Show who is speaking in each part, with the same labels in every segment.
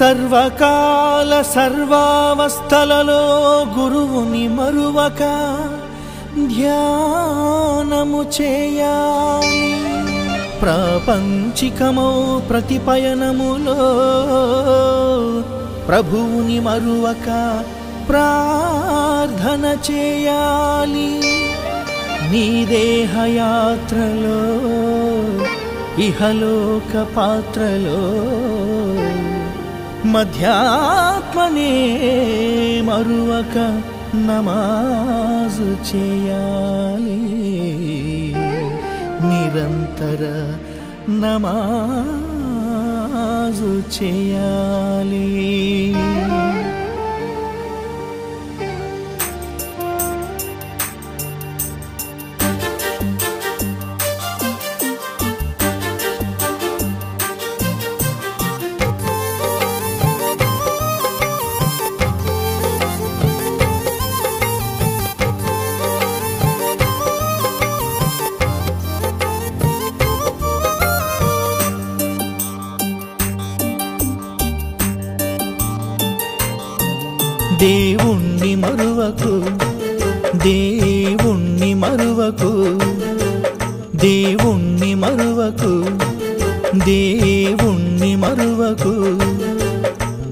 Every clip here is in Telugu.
Speaker 1: సర్వకాల సర్వావస్థలలో గురువుని మరువక ధ్యానము చేయాలి. ప్రపంచికమో ప్రతిపయనములో ప్రభువుని మరువక ప్రార్థన చేయాలి. నీ దేహయాత్రలో ఇహలోక పాత్రలో మధ్యాత్మనే మరువక నమాజు చేయాలి. నిరంతర నమాజు చేయాలి. మరువకు దేవుణ్ణి మరువకు దేవుణ్ణి మరువకు దేవుణ్ణి మరువకు.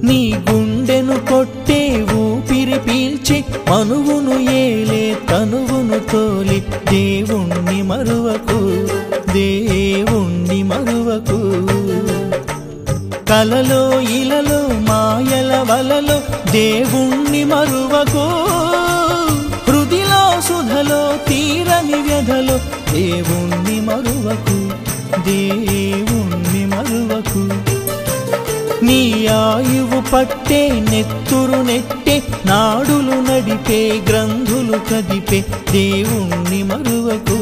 Speaker 1: నీ గుండెను కొట్టే ఊపిరి పీల్చి మనువును ఏలే తనువును తోలి దేవుణ్ణి మరువకు దేవుణ్ణి మరువకు. కలలో ఇలలో మాయల వలలో దేవుణ్ణి మరువకు. సుధలో తీరని వ్యధలో దేవుణ్ణి మరువకు దేవుణ్ణి మరువకు. నీ ఆయువు పట్టే నెత్తురు నెట్టే నాడులు నడిపే గ్రంథులు కదిపే దేవుణ్ణి మరువకు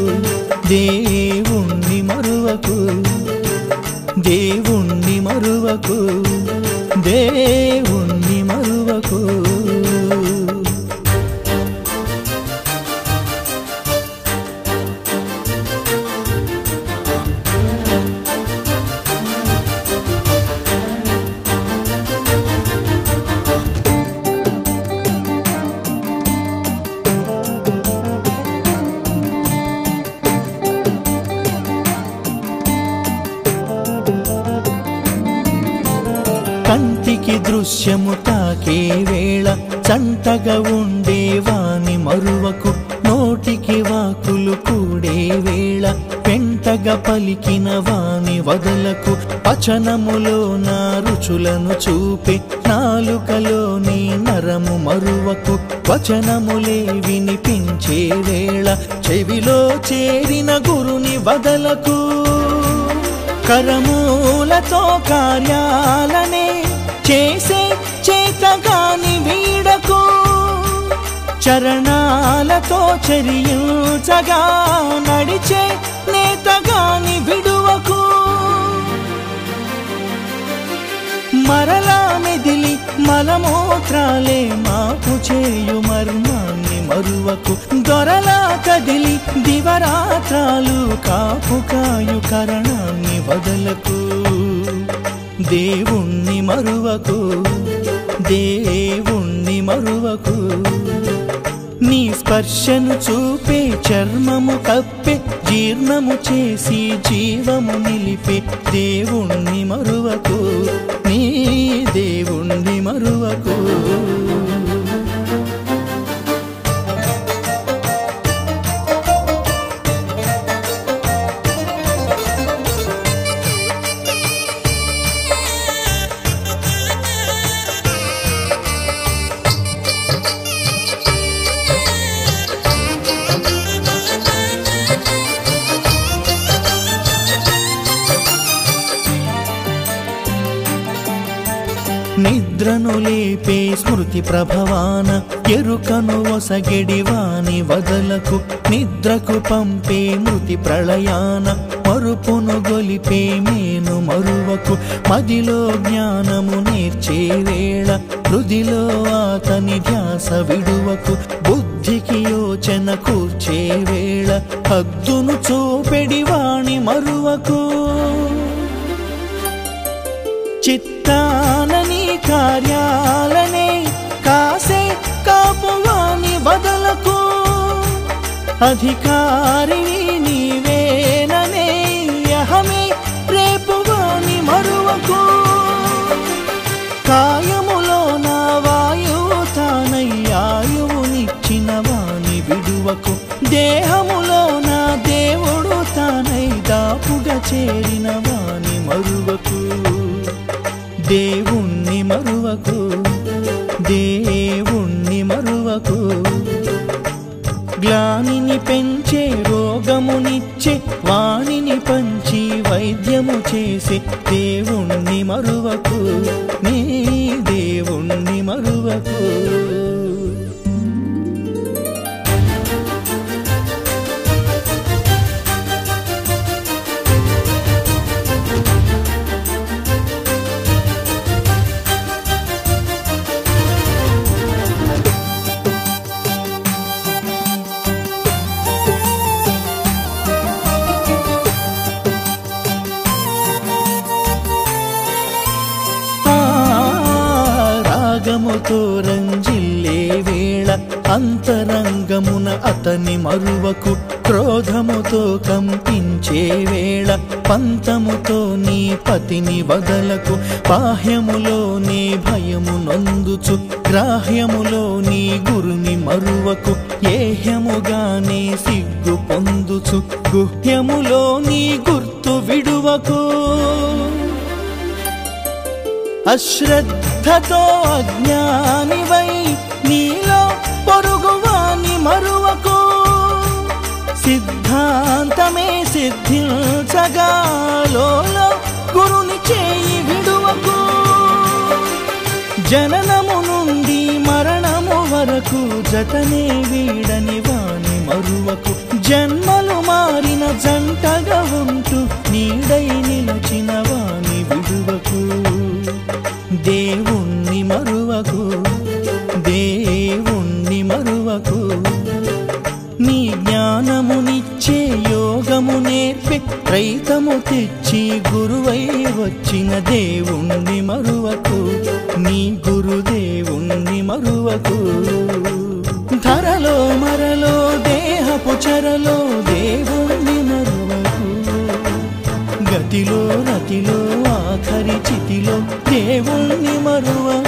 Speaker 1: దేవుణ్ణి మరువకు. దేవుణ్ణి మరువకు దేవుణ్ణి మరువకు. కంటికి దృశ్యము తాకే వేళ చంటగా ఉండేవాని మరువకు నోటికి వాకులు కూడే వేళ పెంటగా పలికిన వాని వదలకు పచనములో నా రుచులను చూపే నాలుకలోని నరము మరువకు వచనములే వినిపించే వేళ చెవిలో చేరిన గురుని వదలకు కరమూలతో కార్యాలనే చేసే చేతగాని వీడకు చరణాలతో చరించగా నడిచే నేతగాని విడువకు మరలా మెదిలి మలమూత్రాలే మాపు చేయు మర్మాన్ని మరువకు. దొరలా కదిలి దివరాత్రాలు కాపు కాయు కరణాన్ని వదలకు. దేవుణ్ణి మరువకు దేవుణ్ణి మరువకు. నీ స్పర్శను చూపే చర్మము కప్పే జీర్ణము చేసి జీవము నిలిపే దేవుణ్ణి మరువకు నీ దేవుణ్ణి మరువకు. నన్ను లేపే స్మృతి ప్రభవాన ఎరుకను ఒసగెడివాని వదలకు నిద్రకు పంపే మృతి ప్రళయాన మరుపును గొలిపే మేను మరువకు మదిలో జ్ఞానము నేర్చే వేళ హృదిలో అతని ధ్యాస విడువకు బుద్ధికి యోచన కూర్చే వేళ హద్దును చూపెడివాణి మరువకు. చిత్తాన నీ కార్యాలనే కాసే కాపువాని బదలకు అధికారిని నీవేననే అహమే రేపువాని మరువకు. కాయములో నా వాయువు తానయ్యాయువునిచ్చిన ఆయువునిచ్చిన వాని విడువకు. దేహ రోగమునిచ్చే వాణిని పంచి వైద్యము చేసి దేవుణ్ణి మరువకు. నీ రాగముతో రంజిల్లే వేళ అంతరంగమున అతని మరువకు క్రోధముతో కంపించే వేళ పంతముతో నీ పతిని వదలకు బాహ్యములో నీ భయము నొందుచు గ్రాహ్యములో నీ గురుని మరువకు ఏహ్యముగా నీ సిగ్గు పొందుచు గుహ్యములో నీ గుర్తు విడువకు అశ్రద్ధతో అజ్ఞానివై నీలో పొరుగువాని మరువకు సిద్ధాంతమే సిద్ధించగాలో గురుని చేయి విడువకు. జననము నుండి మరణము వరకు జతనే వీడని వాని మరువకు. జన్మలు మారిన జంటగా ఉంటూ నీడై నిలచిన వాణి మరువకు నీ గురుదేవుణ్ణి మరువకు. ధరలో మరలో దేహపు చరలో దేవుణ్ణి మరువకు. గతిలో రతిలో ఆఖరి చితిలో దేవుణ్ణి మరువకు.